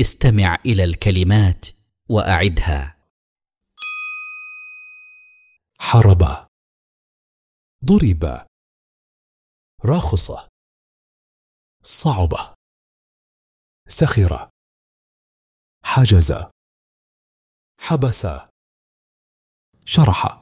استمع إلى الكلمات وأعدها. حرب. ضرب. رخص صعب. سخر. حجز. حبس. شرح.